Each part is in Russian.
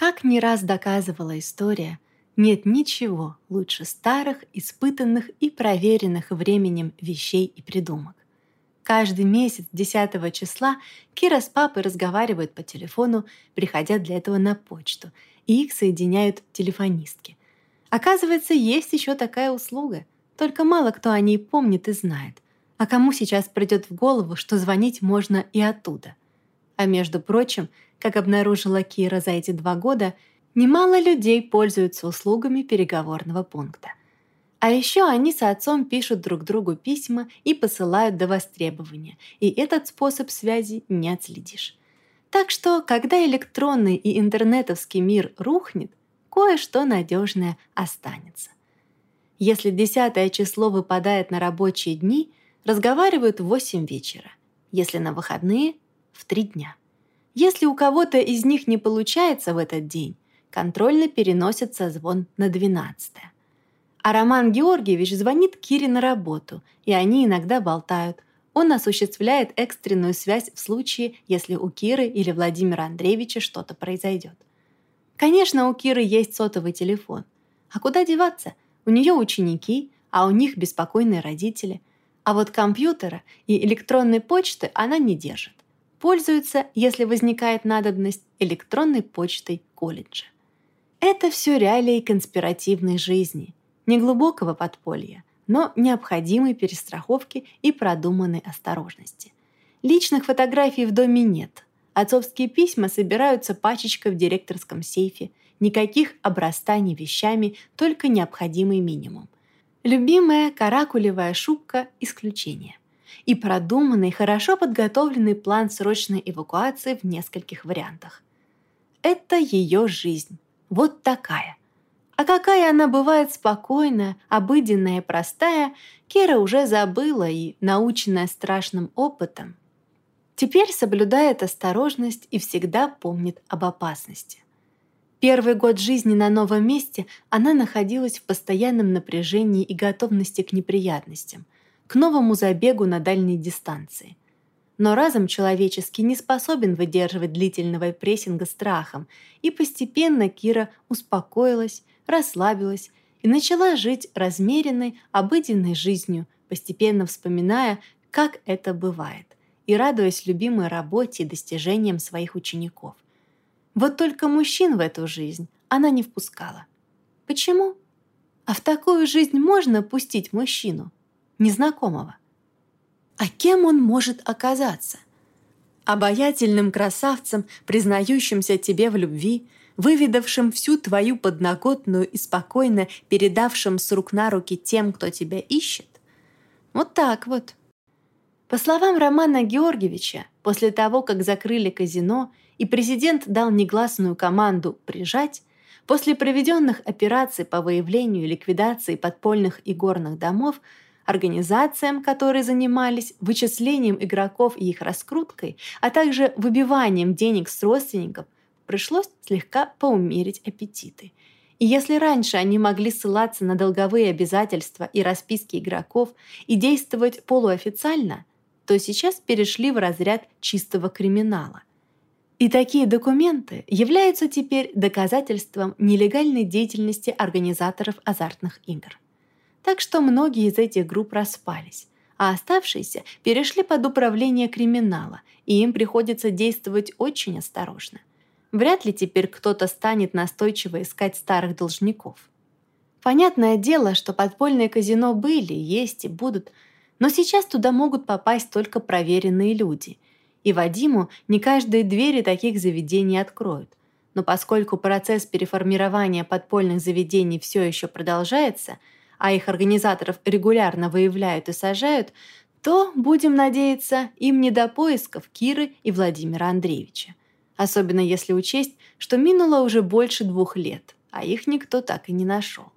Как не раз доказывала история, нет ничего лучше старых, испытанных и проверенных временем вещей и придумок. Каждый месяц 10 числа Кира с папой разговаривают по телефону, приходя для этого на почту, и их соединяют телефонистки. Оказывается, есть еще такая услуга, только мало кто о ней помнит и знает. А кому сейчас придет в голову, что звонить можно и оттуда? А между прочим, как обнаружила Кира за эти два года, немало людей пользуются услугами переговорного пункта. А еще они с отцом пишут друг другу письма и посылают до востребования, и этот способ связи не отследишь. Так что, когда электронный и интернетовский мир рухнет, кое-что надежное останется. Если десятое число выпадает на рабочие дни, разговаривают в 8 вечера. Если на выходные – в 3 дня. Если у кого-то из них не получается в этот день, контрольно переносится звон на 12 -е. А Роман Георгиевич звонит Кире на работу, и они иногда болтают. Он осуществляет экстренную связь в случае, если у Киры или Владимира Андреевича что-то произойдет. Конечно, у Киры есть сотовый телефон. А куда деваться? У нее ученики, а у них беспокойные родители. А вот компьютера и электронной почты она не держит. Пользуется, если возникает надобность, электронной почтой колледжа. Это все реалии конспиративной жизни – неглубокого подполья, но необходимой перестраховки и продуманной осторожности. Личных фотографий в доме нет. Отцовские письма собираются пачечкой в директорском сейфе. Никаких обрастаний вещами, только необходимый минимум. Любимая каракулевая шубка – исключение. И продуманный, хорошо подготовленный план срочной эвакуации в нескольких вариантах. Это ее жизнь. Вот такая. А какая она бывает спокойная, обыденная и простая, Кира уже забыла и, наученная страшным опытом, теперь соблюдает осторожность и всегда помнит об опасности. Первый год жизни на новом месте она находилась в постоянном напряжении и готовности к неприятностям, к новому забегу на дальней дистанции. Но разум человеческий не способен выдерживать длительного прессинга страхом, и постепенно Кира успокоилась расслабилась и начала жить размеренной, обыденной жизнью, постепенно вспоминая, как это бывает, и радуясь любимой работе и достижениям своих учеников. Вот только мужчин в эту жизнь она не впускала. Почему? А в такую жизнь можно пустить мужчину, незнакомого? А кем он может оказаться? Обаятельным красавцем, признающимся тебе в любви – выведавшим всю твою подноготную и спокойно передавшим с рук на руки тем, кто тебя ищет? Вот так вот. По словам Романа Георгиевича, после того, как закрыли казино и президент дал негласную команду «прижать», после проведенных операций по выявлению и ликвидации подпольных и горных домов, организациям, которые занимались вычислением игроков и их раскруткой, а также выбиванием денег с родственников – пришлось слегка поумерить аппетиты. И если раньше они могли ссылаться на долговые обязательства и расписки игроков и действовать полуофициально, то сейчас перешли в разряд чистого криминала. И такие документы являются теперь доказательством нелегальной деятельности организаторов азартных игр. Так что многие из этих групп распались, а оставшиеся перешли под управление криминала, и им приходится действовать очень осторожно. Вряд ли теперь кто-то станет настойчиво искать старых должников. Понятное дело, что подпольные казино были, есть и будут, но сейчас туда могут попасть только проверенные люди. И Вадиму не каждые двери таких заведений откроют. Но поскольку процесс переформирования подпольных заведений все еще продолжается, а их организаторов регулярно выявляют и сажают, то, будем надеяться, им не до поисков Киры и Владимира Андреевича особенно если учесть, что минуло уже больше двух лет, а их никто так и не нашел.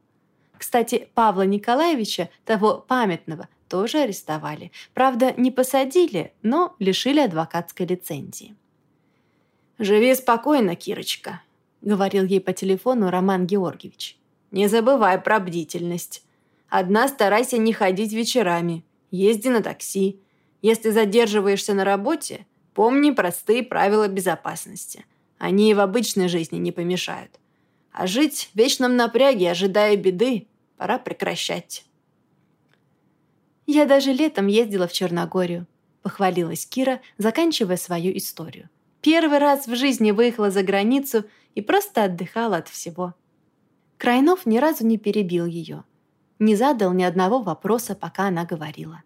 Кстати, Павла Николаевича, того памятного, тоже арестовали. Правда, не посадили, но лишили адвокатской лицензии. «Живи спокойно, Кирочка», — говорил ей по телефону Роман Георгиевич. «Не забывай про бдительность. Одна старайся не ходить вечерами. Езди на такси. Если задерживаешься на работе, Помни простые правила безопасности. Они и в обычной жизни не помешают. А жить в вечном напряге, ожидая беды, пора прекращать. «Я даже летом ездила в Черногорию», — похвалилась Кира, заканчивая свою историю. «Первый раз в жизни выехала за границу и просто отдыхала от всего». Крайнов ни разу не перебил ее. Не задал ни одного вопроса, пока она говорила.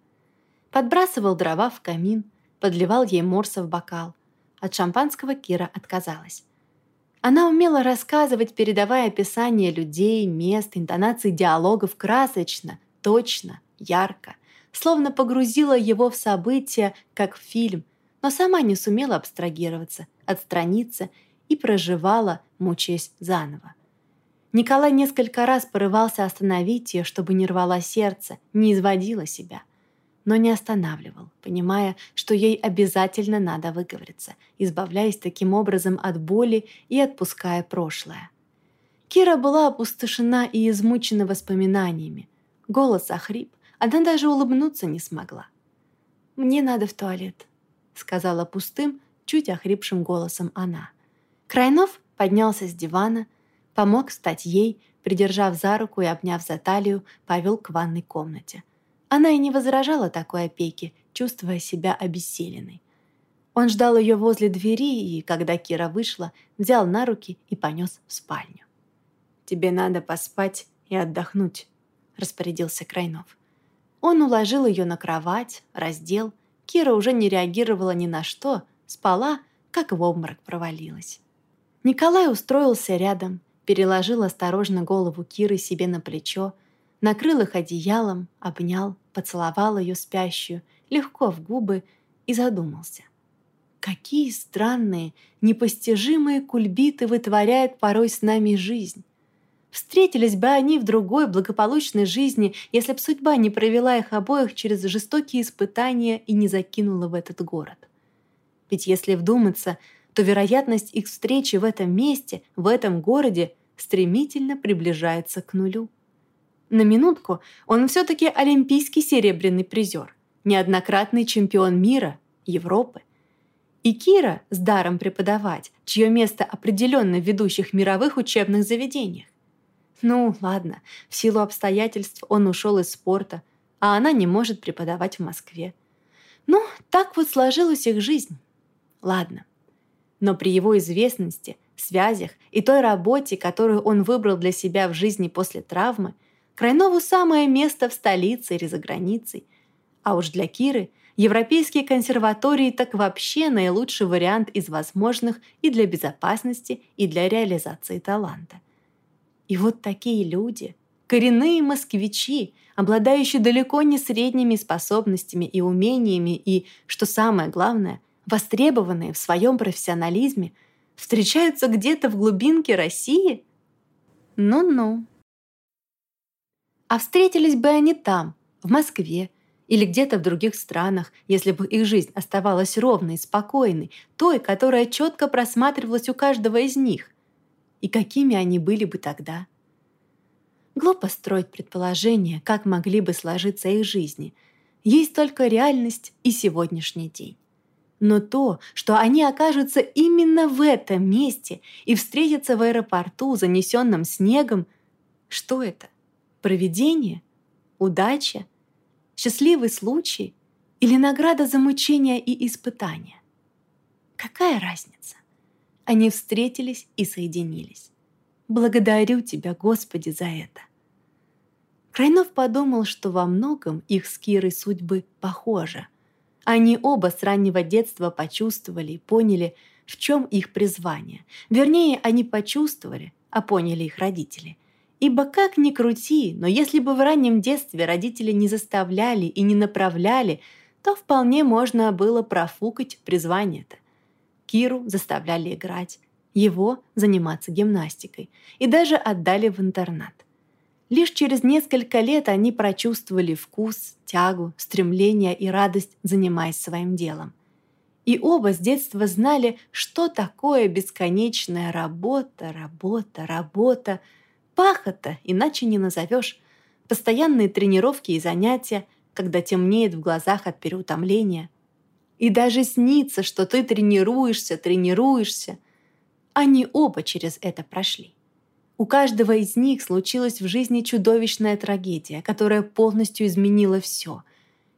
Подбрасывал дрова в камин, подливал ей морса в бокал. От шампанского Кира отказалась. Она умела рассказывать, передавая описание людей, мест, интонации диалогов красочно, точно, ярко – словно погрузила его в события, как в фильм, но сама не сумела абстрагироваться, отстраниться и проживала, мучаясь заново. Николай несколько раз порывался остановить ее, чтобы не рвало сердце, не изводило себя, но не останавливал, понимая, что ей обязательно надо выговориться, избавляясь таким образом от боли и отпуская прошлое. Кира была опустошена и измучена воспоминаниями. Голос охрип, она даже улыбнуться не смогла. «Мне надо в туалет», — сказала пустым, чуть охрипшим голосом она. Крайнов поднялся с дивана, помог встать ей, придержав за руку и обняв за талию, повел к ванной комнате. Она и не возражала такой опеке, чувствуя себя обессиленной. Он ждал ее возле двери и, когда Кира вышла, взял на руки и понес в спальню. «Тебе надо поспать и отдохнуть», — распорядился Крайнов. Он уложил ее на кровать, раздел. Кира уже не реагировала ни на что, спала, как в обморок провалилась. Николай устроился рядом, переложил осторожно голову Киры себе на плечо, накрыл их одеялом, обнял, поцеловал ее спящую, легко в губы и задумался. Какие странные, непостижимые кульбиты вытворяет порой с нами жизнь. Встретились бы они в другой благополучной жизни, если б судьба не провела их обоих через жестокие испытания и не закинула в этот город. Ведь если вдуматься, то вероятность их встречи в этом месте, в этом городе, стремительно приближается к нулю. На минутку он все-таки олимпийский серебряный призер, неоднократный чемпион мира, Европы. И Кира с даром преподавать, чье место определенно в ведущих мировых учебных заведениях. Ну, ладно, в силу обстоятельств он ушел из спорта, а она не может преподавать в Москве. Ну, так вот сложилась их жизнь. Ладно. Но при его известности, связях и той работе, которую он выбрал для себя в жизни после травмы, Крайнову самое место в столице или за границей. А уж для Киры европейские консерватории так вообще наилучший вариант из возможных и для безопасности, и для реализации таланта. И вот такие люди, коренные москвичи, обладающие далеко не средними способностями и умениями и, что самое главное, востребованные в своем профессионализме, встречаются где-то в глубинке России? Ну-ну. А встретились бы они там, в Москве, или где-то в других странах, если бы их жизнь оставалась ровной, спокойной, той, которая четко просматривалась у каждого из них. И какими они были бы тогда? Глупо строить предположения, как могли бы сложиться их жизни. Есть только реальность и сегодняшний день. Но то, что они окажутся именно в этом месте и встретятся в аэропорту, занесенном снегом, что это? Провидение? Удача? Счастливый случай? Или награда за мучения и испытания? Какая разница? Они встретились и соединились. Благодарю Тебя, Господи, за это. Крайнов подумал, что во многом их с Кирой судьбы похожи. Они оба с раннего детства почувствовали и поняли, в чем их призвание. Вернее, они почувствовали, а поняли их родители. Ибо как ни крути, но если бы в раннем детстве родители не заставляли и не направляли, то вполне можно было профукать призвание-то. Киру заставляли играть, его заниматься гимнастикой и даже отдали в интернат. Лишь через несколько лет они прочувствовали вкус, тягу, стремление и радость, занимаясь своим делом. И оба с детства знали, что такое бесконечная работа, работа, работа. Пахота, иначе не назовешь. Постоянные тренировки и занятия, когда темнеет в глазах от переутомления – и даже снится, что ты тренируешься, тренируешься. Они оба через это прошли. У каждого из них случилась в жизни чудовищная трагедия, которая полностью изменила все.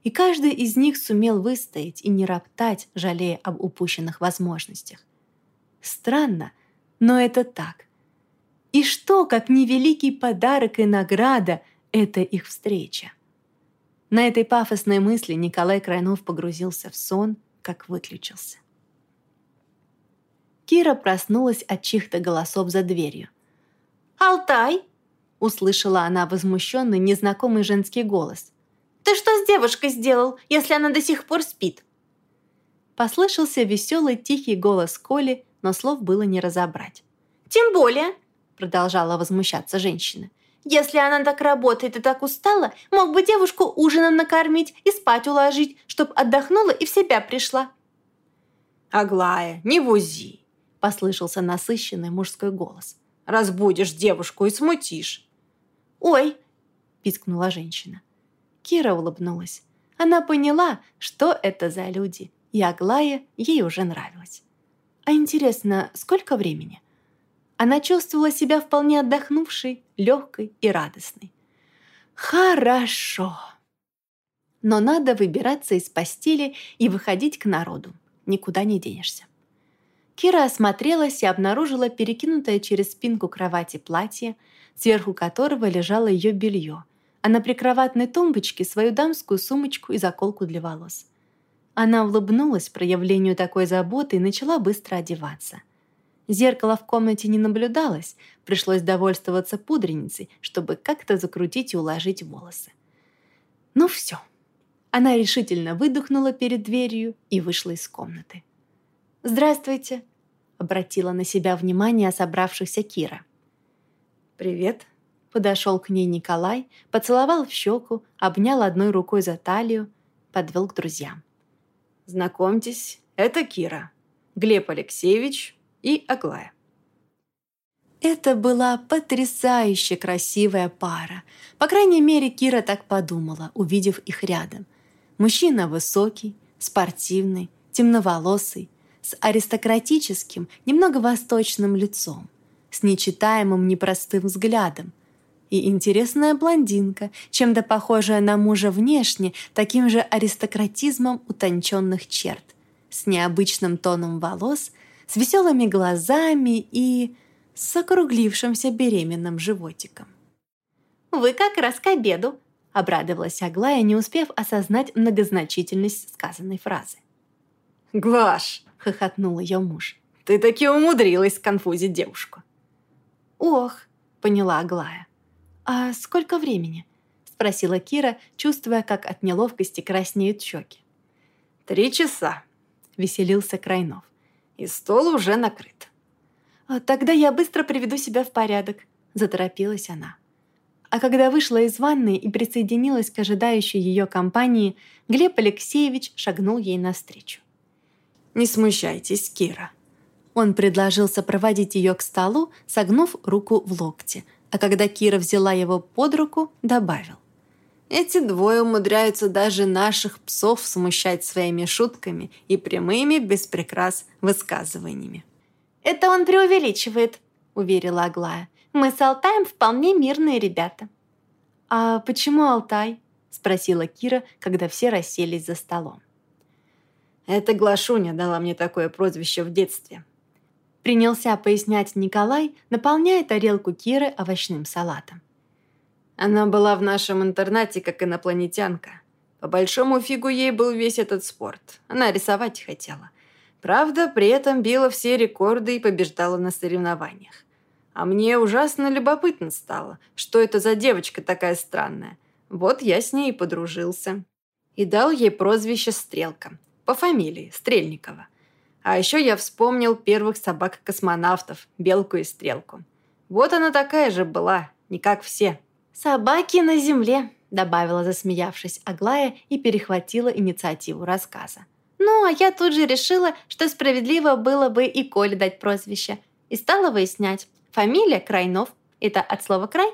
И каждый из них сумел выстоять и не роптать, жалея об упущенных возможностях. Странно, но это так. И что, как невеликий подарок и награда, это их встреча. На этой пафосной мысли Николай Крайнов погрузился в сон, как выключился. Кира проснулась от чьих-то голосов за дверью – «Алтай!» — услышала она возмущенный незнакомый женский голос. «Ты что с девушкой сделал, если она до сих пор спит?» Послышался веселый тихий голос Коли, но слов было не разобрать. «Тем более!» — продолжала возмущаться женщина. «Если она так работает и так устала, мог бы девушку ужином накормить и спать уложить, чтоб отдохнула и в себя пришла». «Аглая, не вузи!» — послышался насыщенный мужской голос разбудишь девушку и смутишь». «Ой!» – пискнула женщина. Кира улыбнулась. Она поняла, что это за люди, и Аглая ей уже нравилась. А интересно, сколько времени? Она чувствовала себя вполне отдохнувшей, легкой и радостной. Хорошо. Но надо выбираться из постели и выходить к народу. Никуда не денешься. Кира осмотрелась и обнаружила перекинутое через спинку кровати платье, сверху которого лежало ее белье, а на прикроватной тумбочке свою дамскую сумочку и заколку для волос. Она улыбнулась проявлению такой заботы и начала быстро одеваться. Зеркала в комнате не наблюдалось, пришлось довольствоваться пудреницей, чтобы как-то закрутить и уложить волосы. Ну все. Она решительно выдохнула перед дверью и вышла из комнаты. «Здравствуйте», обратила на себя внимание собравшихся Кира. «Привет», — подошел к ней Николай, поцеловал в щеку, обнял одной рукой за талию, подвел к друзьям. «Знакомьтесь, это Кира, Глеб Алексеевич и Аглая». Это была потрясающе красивая пара. По крайней мере, Кира так подумала, увидев их рядом. Мужчина высокий, спортивный, темноволосый, с аристократическим, немного восточным лицом, с нечитаемым непростым взглядом, и интересная блондинка, чем-то похожая на мужа внешне, таким же аристократизмом утонченных черт, с необычным тоном волос, с веселыми глазами и с округлившимся беременным животиком. «Вы как раз к обеду», — обрадовалась Аглая, не успев осознать многозначительность сказанной фразы. «Глаш!» — хохотнул ее муж. «Ты таки умудрилась сконфузить девушку». «Ох!» — поняла Аглая. «А сколько времени?» — спросила Кира, чувствуя, как от неловкости краснеют щеки. «Три часа», — веселился Крайнов. «И стол уже накрыт». «А «Тогда я быстро приведу себя в порядок», — заторопилась она. А когда вышла из ванной и присоединилась к ожидающей ее компании, Глеб Алексеевич шагнул ей навстречу. «Не смущайтесь, Кира». Он предложил сопроводить ее к столу, согнув руку в локте, а когда Кира взяла его под руку, добавил. Эти двое умудряются даже наших псов смущать своими шутками и прямыми, без прикрас, высказываниями. «Это он преувеличивает», — уверила Аглая. «Мы с Алтаем вполне мирные ребята». «А почему Алтай?» — спросила Кира, когда все расселись за столом. Это Глашуня дала мне такое прозвище в детстве. Принялся пояснять Николай, наполняя тарелку Киры овощным салатом. Она была в нашем интернате как инопланетянка. По большому фигу ей был весь этот спорт. Она рисовать хотела. Правда, при этом била все рекорды и побеждала на соревнованиях. А мне ужасно любопытно стало, что это за девочка такая странная. Вот я с ней и подружился. И дал ей прозвище «Стрелка», по фамилии Стрельникова. А еще я вспомнил первых собак-космонавтов, Белку и Стрелку. Вот она такая же была, не как все. «Собаки на земле», — добавила, засмеявшись Аглая и перехватила инициативу рассказа. «Ну, а я тут же решила, что справедливо было бы и Коле дать прозвище. И стала выяснять. Фамилия Крайнов. Это от слова «край»?»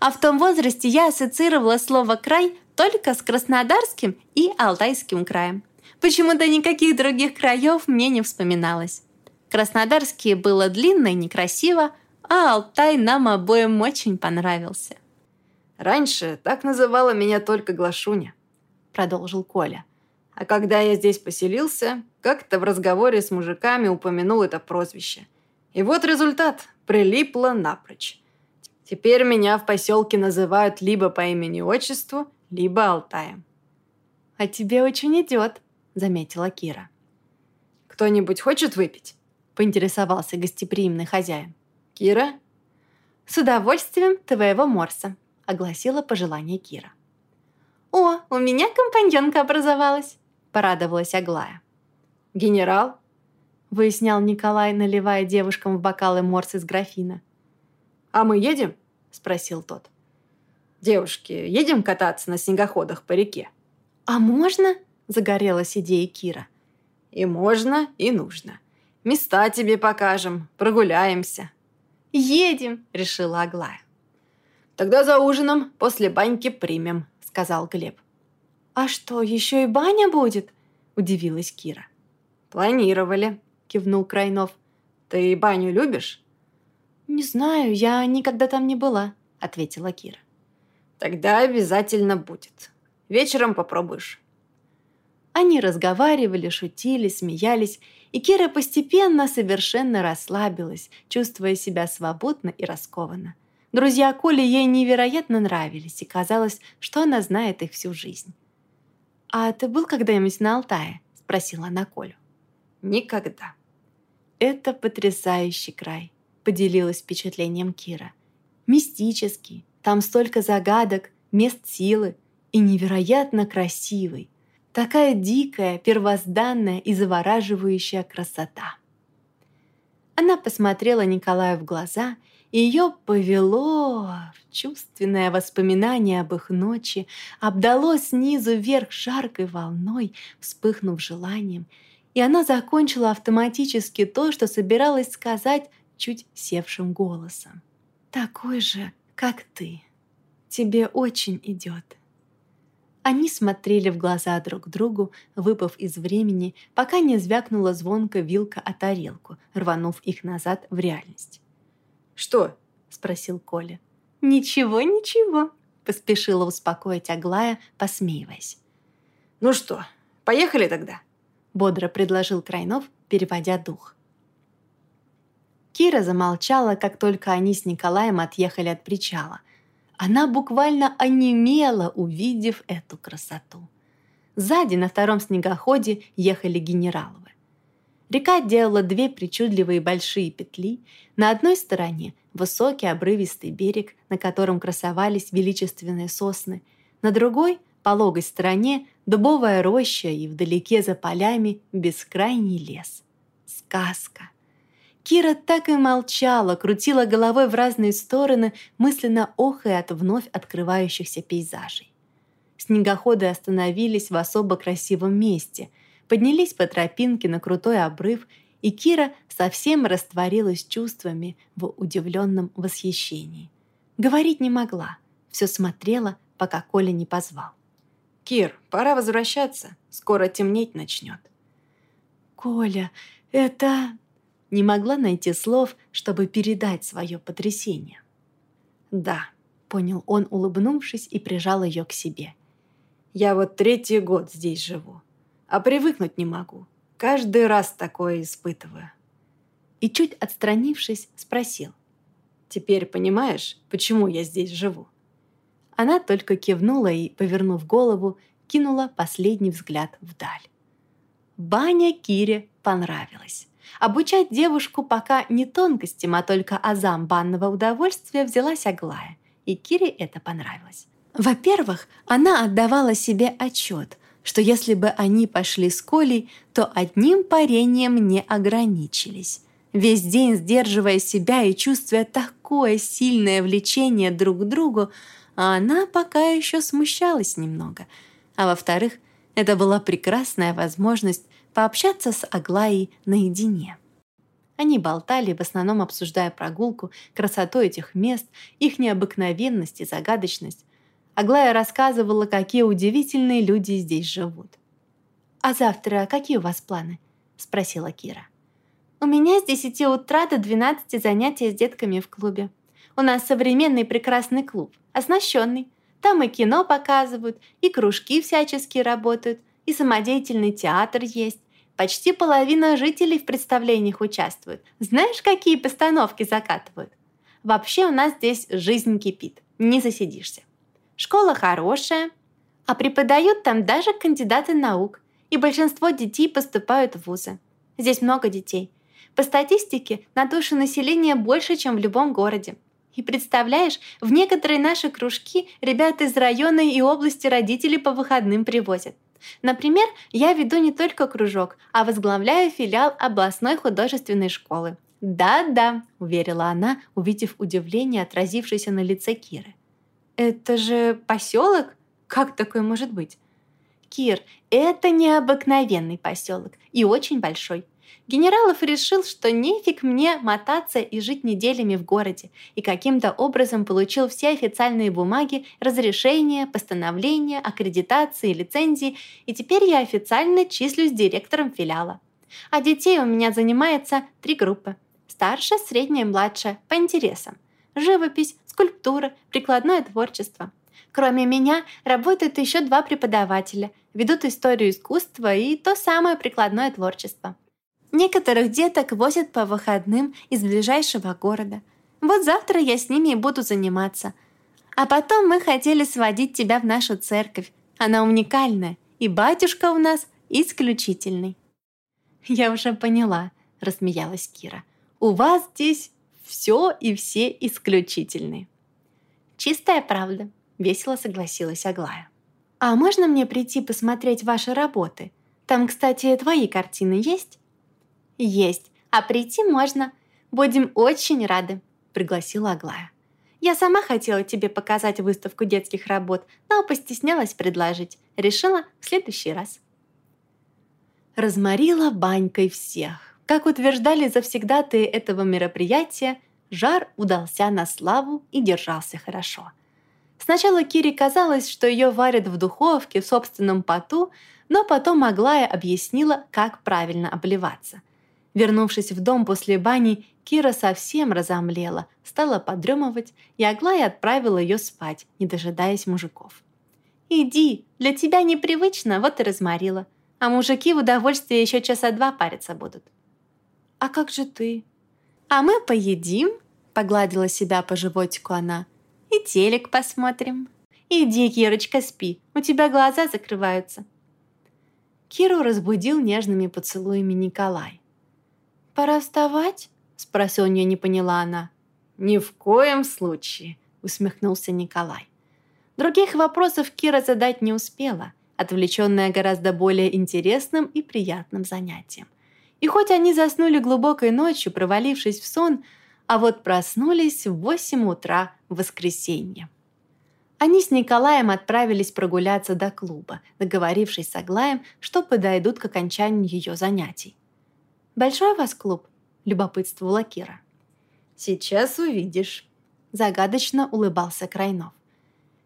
А в том возрасте я ассоциировала слово «край» только с Краснодарским и Алтайским краем. Почему-то никаких других краев мне не вспоминалось. Краснодарский было длинно и некрасиво, а Алтай нам обоим очень понравился. «Раньше так называла меня только Глашуня», — продолжил Коля. «А когда я здесь поселился, как-то в разговоре с мужиками упомянул это прозвище. И вот результат — прилипло напрочь. Теперь меня в поселке называют либо по имени-отчеству, либо Алтаем». «А тебе очень идет», — заметила Кира. «Кто-нибудь хочет выпить?» — поинтересовался гостеприимный хозяин. «Кира?» «С удовольствием твоего морса», — огласила пожелание Кира. «О, у меня компаньонка образовалась», — порадовалась Аглая. «Генерал?» — выяснял Николай, наливая девушкам в бокалы морс из графина. «А мы едем?» — спросил тот. «Девушки, едем кататься на снегоходах по реке?» «А можно?» — загорелась идея Кира. «И можно, и нужно. Места тебе покажем, прогуляемся», «Едем!» — решила Аглая. «Тогда за ужином после баньки примем», — сказал Глеб. «А что, еще и баня будет?» — удивилась Кира. «Планировали», — кивнул Крайнов. «Ты баню любишь?» «Не знаю, я никогда там не была», — ответила Кира. «Тогда обязательно будет. Вечером попробуешь». Они разговаривали, шутили, смеялись и Кира постепенно совершенно расслабилась, чувствуя себя свободно и раскованно. Друзья Коли ей невероятно нравились, и казалось, что она знает их всю жизнь. «А ты был когда-нибудь на Алтае?» – спросила она Колю. «Никогда». «Это потрясающий край», – поделилась впечатлением Кира. «Мистический, там столько загадок, мест силы и невероятно красивый. Такая дикая, первозданная и завораживающая красота. Она посмотрела Николаю в глаза, и ее повело в чувственное воспоминание об их ночи, обдало снизу вверх жаркой волной, вспыхнув желанием, и она закончила автоматически то, что собиралась сказать чуть севшим голосом. «Такой же, как ты. Тебе очень идет. Они смотрели в глаза друг другу, выпав из времени, пока не звякнула звонко вилка о тарелку, рванув их назад в реальность. «Что?» — спросил Коля. «Ничего, ничего», — поспешила успокоить Аглая, посмеиваясь. «Ну что, поехали тогда?» — бодро предложил Крайнов, переводя дух. Кира замолчала, как только они с Николаем отъехали от причала, она буквально онемела, увидев эту красоту. Сзади на втором снегоходе ехали генераловы. Река делала две причудливые большие петли. На одной стороне высокий обрывистый берег, на котором красовались величественные сосны. На другой, пологой стороне, дубовая роща и вдалеке за полями бескрайний лес. Сказка! Кира так и молчала, крутила головой в разные стороны, мысленно охая от вновь открывающихся пейзажей. Снегоходы остановились в особо красивом месте, поднялись по тропинке на крутой обрыв, и Кира совсем растворилась чувствами в удивленном восхищении. Говорить не могла, все смотрела, пока Коля не позвал. «Кир, пора возвращаться, скоро темнеть начнет». «Коля, это...» не могла найти слов, чтобы передать свое потрясение. «Да», — понял он, улыбнувшись, и прижал ее к себе. «Я вот третий год здесь живу, а привыкнуть не могу. Каждый раз такое испытываю». И чуть отстранившись, спросил. «Теперь понимаешь, почему я здесь живу?» Она только кивнула и, повернув голову, кинула последний взгляд вдаль. Баня Кире понравилась. Обучать девушку пока не тонкостям, а только азам банного удовольствия взялась Аглая, и Кире это понравилось. Во-первых, она отдавала себе отчет, что если бы они пошли с Колей, то одним парением не ограничились. Весь день сдерживая себя и чувствуя такое сильное влечение друг к другу, а она пока еще смущалась немного. А во-вторых, это была прекрасная возможность пообщаться с Аглаей наедине. Они болтали, в основном обсуждая прогулку, красоту этих мест, их необыкновенность и загадочность. Аглая рассказывала, какие удивительные люди здесь живут. «А завтра какие у вас планы?» – спросила Кира. У меня с 10 утра до 12 занятия с детками в клубе. У нас современный прекрасный клуб, оснащенный. Там и кино показывают, и кружки всячески работают, и самодеятельный театр есть. Почти половина жителей в представлениях участвуют. Знаешь, какие постановки закатывают? Вообще у нас здесь жизнь кипит, не засидишься. Школа хорошая, а преподают там даже кандидаты наук, и большинство детей поступают в вузы. Здесь много детей. По статистике, на душу населения больше, чем в любом городе. И представляешь, в некоторые наши кружки ребята из района и области родители по выходным привозят. Например, я веду не только кружок, а возглавляю филиал областной художественной школы. «Да-да», — уверила она, увидев удивление, отразившееся на лице Киры. «Это же поселок? Как такое может быть?» «Кир, это необыкновенный поселок и очень большой. Генералов решил, что нефиг мне мотаться и жить неделями в городе, и каким-то образом получил все официальные бумаги, разрешения, постановления, аккредитации, лицензии, и теперь я официально числюсь директором филиала. А детей у меня занимается три группы. Старшая, средняя и младшая, по интересам. Живопись, скульптура, прикладное творчество. Кроме меня работают еще два преподавателя, ведут историю искусства и то самое прикладное творчество. Некоторых деток возят по выходным из ближайшего города. Вот завтра я с ними и буду заниматься. А потом мы хотели сводить тебя в нашу церковь. Она уникальная, и батюшка у нас исключительный». «Я уже поняла», — рассмеялась Кира. «У вас здесь все и все исключительные». «Чистая правда», — весело согласилась Аглая. «А можно мне прийти посмотреть ваши работы? Там, кстати, твои картины есть?» «Есть, а прийти можно. Будем очень рады», — пригласила Аглая. «Я сама хотела тебе показать выставку детских работ, но постеснялась предложить. Решила в следующий раз». Разморила банькой всех. Как утверждали завсегдатые этого мероприятия, жар удался на славу и держался хорошо. Сначала Кире казалось, что ее варят в духовке в собственном поту, но потом Аглая объяснила, как правильно обливаться. Вернувшись в дом после бани, Кира совсем разомлела, стала подремывать, и Аглая отправила ее спать, не дожидаясь мужиков. «Иди, для тебя непривычно, вот и разморила. А мужики в удовольствие еще часа два париться будут». «А как же ты?» «А мы поедим», — погладила себя по животику она. «И телек посмотрим». «Иди, Кирочка, спи, у тебя глаза закрываются». Киру разбудил нежными поцелуями Николай. «Пора вставать?» — спросил нее, не поняла она. «Ни в коем случае», — усмехнулся Николай. Других вопросов Кира задать не успела, отвлеченная гораздо более интересным и приятным занятием. И хоть они заснули глубокой ночью, провалившись в сон, а вот проснулись в 8 утра в воскресенье. Они с Николаем отправились прогуляться до клуба, договорившись с Аглаем, что подойдут к окончанию ее занятий. «Большой у вас клуб?» – любопытствовала Кира. «Сейчас увидишь», – загадочно улыбался Крайнов.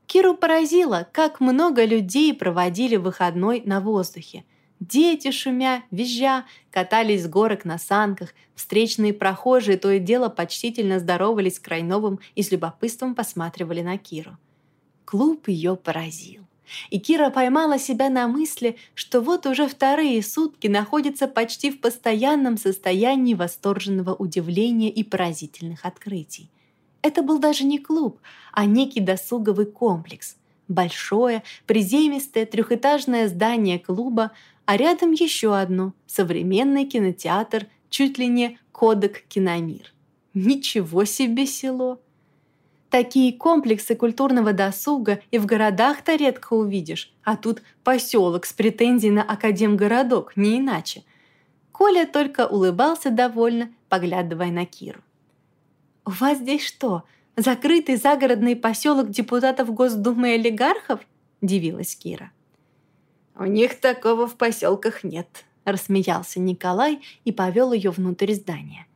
Киру поразило, как много людей проводили выходной на воздухе. Дети, шумя, визжа, катались с горок на санках, встречные прохожие то и дело почтительно здоровались с Крайновым и с любопытством посматривали на Киру. Клуб ее поразил. И Кира поймала себя на мысли, что вот уже вторые сутки находится почти в постоянном состоянии восторженного удивления и поразительных открытий. Это был даже не клуб, а некий досуговый комплекс. Большое, приземистое трехэтажное здание клуба, а рядом еще одно – современный кинотеатр, чуть ли не кодек «Киномир». Ничего себе село! Такие комплексы культурного досуга и в городах-то редко увидишь, а тут поселок с претензией на Академгородок, не иначе. Коля только улыбался довольно, поглядывая на Киру. «У вас здесь что, закрытый загородный поселок депутатов Госдумы и олигархов?» – дивилась Кира. «У них такого в поселках нет», – рассмеялся Николай и повел ее внутрь здания.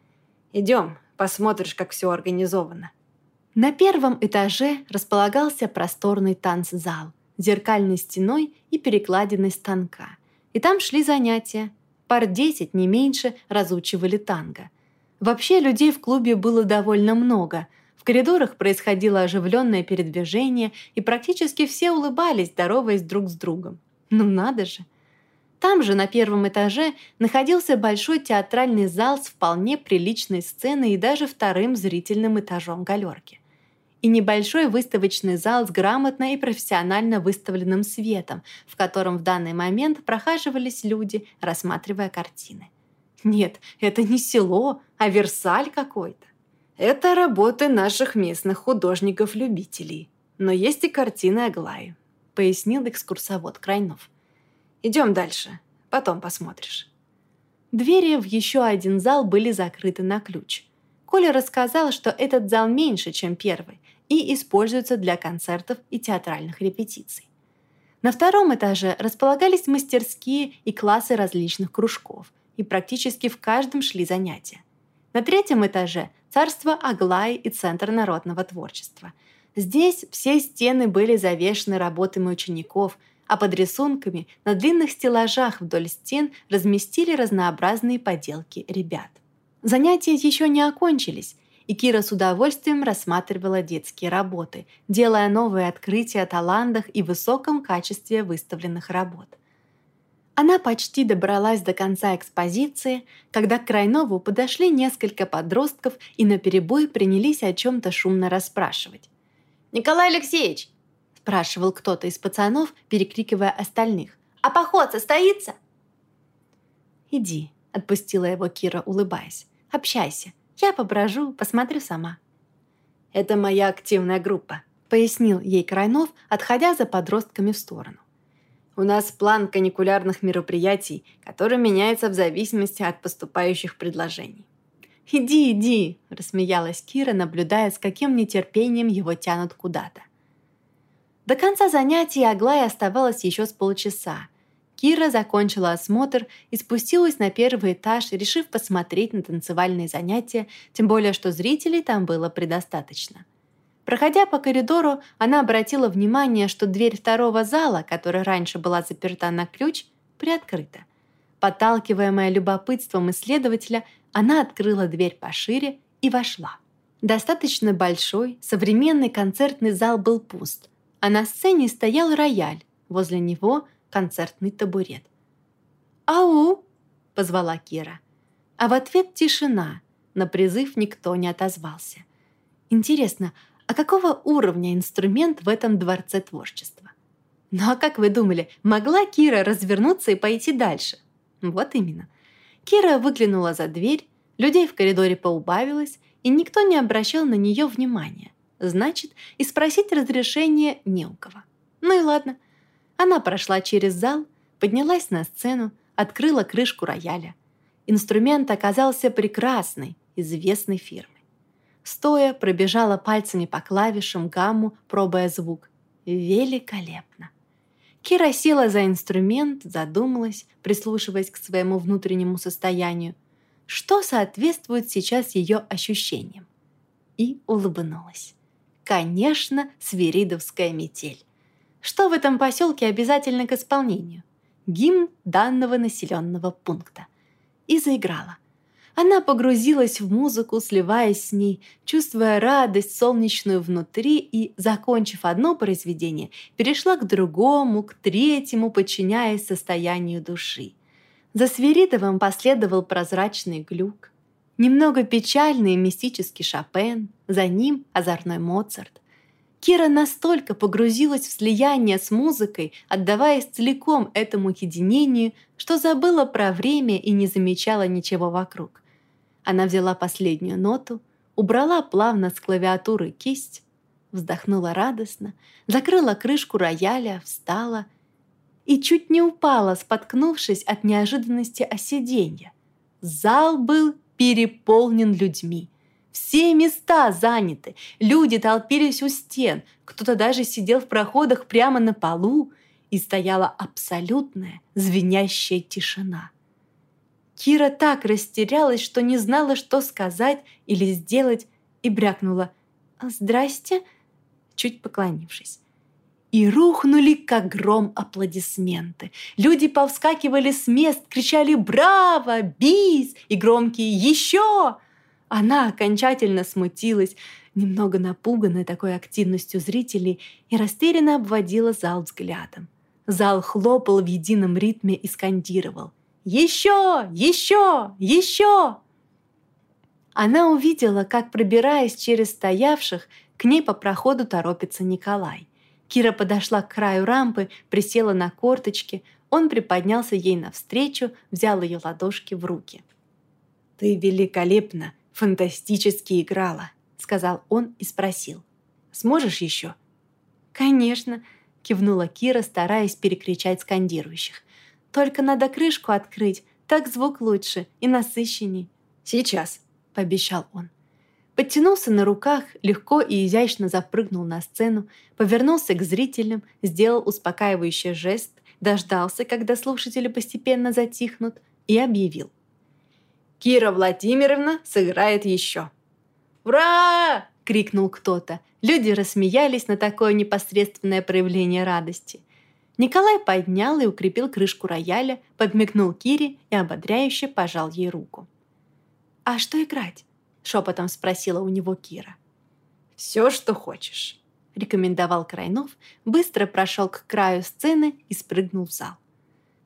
«Идем, посмотришь, как все организовано». На первом этаже располагался просторный танцзал, зеркальной стеной и перекладиной станка. И там шли занятия. Пар десять, не меньше, разучивали танго. Вообще людей в клубе было довольно много. В коридорах происходило оживленное передвижение, и практически все улыбались, здороваясь друг с другом. Ну надо же! Там же, на первом этаже, находился большой театральный зал с вполне приличной сценой и даже вторым зрительным этажом галерки. И небольшой выставочный зал с грамотно и профессионально выставленным светом, в котором в данный момент прохаживались люди, рассматривая картины. Нет, это не село, а Версаль какой-то. Это работы наших местных художников-любителей. Но есть и картины Аглаи, пояснил экскурсовод Крайнов. Идем дальше, потом посмотришь. Двери в еще один зал были закрыты на ключ. Коля рассказал, что этот зал меньше, чем первый, и используется для концертов и театральных репетиций. На втором этаже располагались мастерские и классы различных кружков, и практически в каждом шли занятия. На третьем этаже – царство Аглаи и Центр народного творчества. Здесь все стены были завешены работами учеников – а под рисунками на длинных стеллажах вдоль стен разместили разнообразные поделки ребят. Занятия еще не окончились, и Кира с удовольствием рассматривала детские работы, делая новые открытия о талантах и высоком качестве выставленных работ. Она почти добралась до конца экспозиции, когда к Крайнову подошли несколько подростков и наперебой принялись о чем-то шумно расспрашивать. «Николай Алексеевич, спрашивал кто-то из пацанов, перекрикивая остальных. «А поход состоится?» «Иди», — отпустила его Кира, улыбаясь. «Общайся. Я поброжу, посмотрю сама». «Это моя активная группа», — пояснил ей Крайнов, отходя за подростками в сторону. «У нас план каникулярных мероприятий, который меняется в зависимости от поступающих предложений». «Иди, иди!» – рассмеялась Кира, наблюдая, с каким нетерпением его тянут куда-то. До конца занятий Аглае оставалось еще с полчаса. Кира закончила осмотр и спустилась на первый этаж, решив посмотреть на танцевальные занятия, тем более что зрителей там было предостаточно. Проходя по коридору, она обратила внимание, что дверь второго зала, которая раньше была заперта на ключ, приоткрыта. Подталкиваемая любопытством исследователя, она открыла дверь пошире и вошла. Достаточно большой, современный концертный зал был пуст – а на сцене стоял рояль, возле него концертный табурет. «Ау!» – позвала Кира. А в ответ тишина, на призыв никто не отозвался. Интересно, а какого уровня инструмент в этом дворце творчества? Ну а как вы думали, могла Кира развернуться и пойти дальше? Вот именно. Кира выглянула за дверь, людей в коридоре поубавилось, и никто не обращал на нее внимания. Значит, и спросить разрешения не у кого. Ну и ладно. Она прошла через зал, поднялась на сцену, открыла крышку рояля. Инструмент оказался прекрасной, известной фирмы. Стоя, пробежала пальцами по клавишам гамму, пробуя звук. Великолепно. Кира села за инструмент, задумалась, прислушиваясь к своему внутреннему состоянию, что соответствует сейчас ее ощущениям, и улыбнулась. Конечно, свиридовская метель. Что в этом поселке обязательно к исполнению? Гимн данного населенного пункта. И заиграла. Она погрузилась в музыку, сливаясь с ней, чувствуя радость солнечную внутри и, закончив одно произведение, перешла к другому, к третьему, подчиняясь состоянию души. За Свиридовым последовал прозрачный глюк, Немного печальный и мистический Шопен, за ним озорной Моцарт. Кира настолько погрузилась в слияние с музыкой, отдаваясь целиком этому единению, что забыла про время и не замечала ничего вокруг. Она взяла последнюю ноту, убрала плавно с клавиатуры кисть, вздохнула радостно, закрыла крышку рояля, встала и чуть не упала, споткнувшись от неожиданности о сиденье. Зал был переполнен людьми. Все места заняты, люди толпились у стен, кто-то даже сидел в проходах прямо на полу, и стояла абсолютная звенящая тишина. Кира так растерялась, что не знала, что сказать или сделать, и брякнула «Здрасте», чуть поклонившись. и рухнули, как гром, аплодисменты. Люди повскакивали с мест, кричали «Браво! Бис!» и громкие «Еще!». Она окончательно смутилась, немного напуганная такой активностью зрителей, и растерянно обводила зал взглядом. Зал хлопал в едином ритме и скандировал «Еще! Еще! Еще!». Она увидела, как, пробираясь через стоявших, к ней по проходу торопится Николай. Кира подошла к краю рампы, присела на корточки, он приподнялся ей навстречу, взял ее ладошки в руки. «Ты великолепно, фантастически играла», — сказал он и спросил. «Сможешь еще?» «Конечно», — кивнула Кира, стараясь перекричать скандирующих. «Только надо крышку открыть, так звук лучше и насыщенней». «Сейчас», — пообещал он. Подтянулся на руках, легко и изящно запрыгнул на сцену, повернулся к зрителям, сделал успокаивающий жест, дождался, когда слушатели постепенно затихнут, и объявил. «Кира Владимировна сыграет еще!» «Ура!» — крикнул кто-то. Люди рассмеялись на такое непосредственное проявление радости. Николай поднял и укрепил крышку рояля, подмигнул Кире и ободряюще пожал ей руку. «А что играть?» шепотом спросила у него Кира. «Все, что хочешь», — рекомендовал Крайнов, быстро прошел к краю сцены и спрыгнул в зал.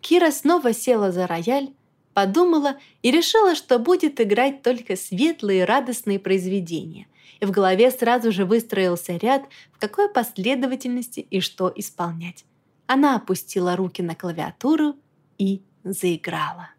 Кира снова села за рояль, подумала и решила, что будет играть только светлые радостные произведения. И в голове сразу же выстроился ряд, в какой последовательности и что исполнять. Она опустила руки на клавиатуру и заиграла.